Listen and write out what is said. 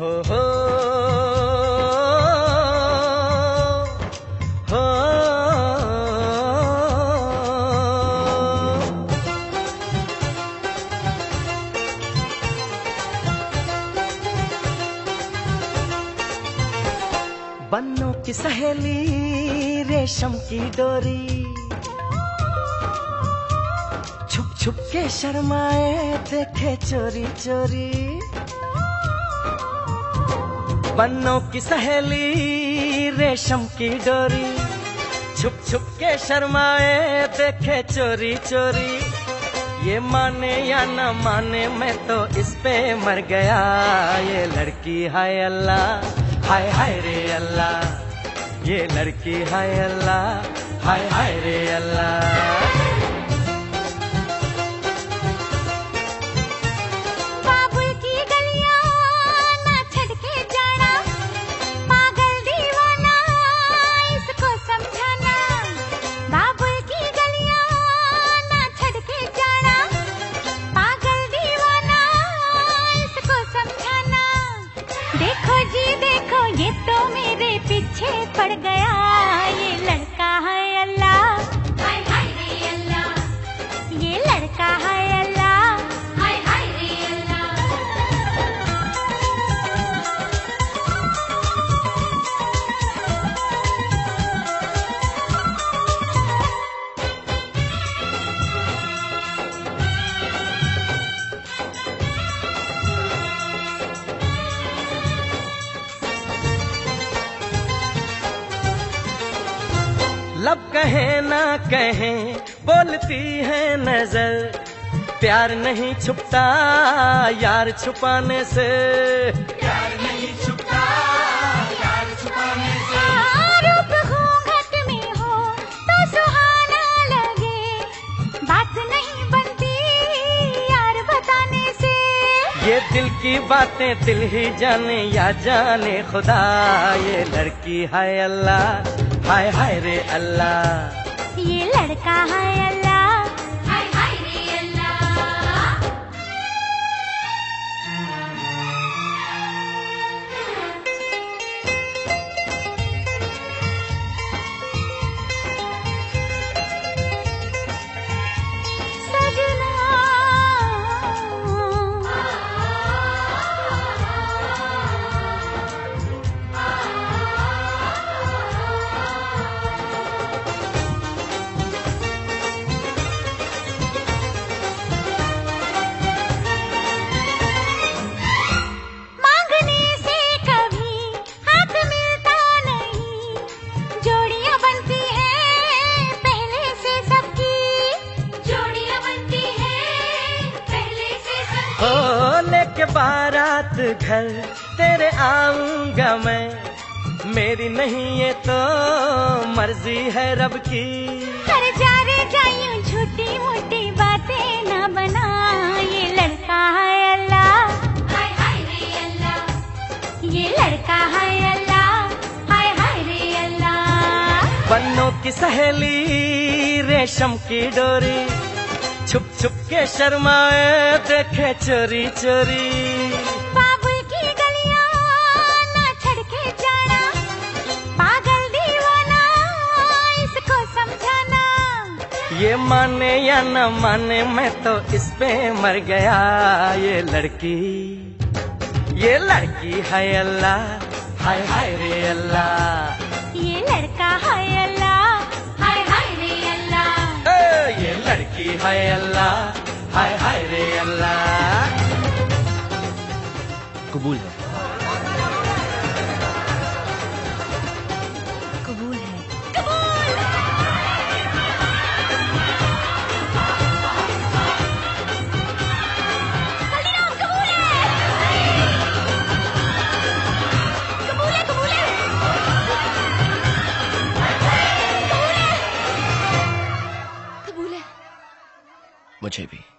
हो हो बन्नों की सहेली, रेशम की डोरी। छुप छुप के शर्माए, देखे चोरी चोरी। बन्नों की सहेली, रेशम की डोरी। छुप छुप के शर्माए, देखे चोरी चोरी। ये माने या न माने, मैं तो इस पे मर गया। ये लड़की हाय अल्लाह, हाय हाय रे अल्लाह। ये लड़की हाय अल्लाह, हाय हाय रे अल्लाह। गया लब कहे ना कहे बोलती है नज़र। प्यार नहीं छुपता यार छुपाने से। प्यार नहीं छुपता यार छुपाने से। रूप घूंघट में हो तो सुहाना लगे। बात नहीं बनती यार बताने से। ये दिल की बातें दिल ही जाने या जाने खुदा ये लड़की है अल्लाह। हाय हाय रे अल्लाह। ये लड़का है अल्लाह। बारात घर तेरे आऊँगा मैं। मेरी नहीं ये तो मर्ज़ी है रब की। कर जा रे जायूं छोटी मोटी बातें ना बना। ये लड़का है अल्लाह। हाय हाय रे अल्लाह। ये लड़का है अल्लाह। हाय हाय रे अल्लाह। बन्नों की सहेली रेशम की डोरी। छुप छुप के शर्माए देखे चोरी चोरी। बाबुल की गलियाँ ना छड़ जाना पागल दीवाना इसको समझाना। ये माने या न माने मैं तो इस पे मर गया ये लड़की। ये लड़की है अल्लाह हाय हाय रे अल्लाह। लड़की है अल्लाह हाय हाय रे अल्लाह। कबूल है। कबूल है मुझे भी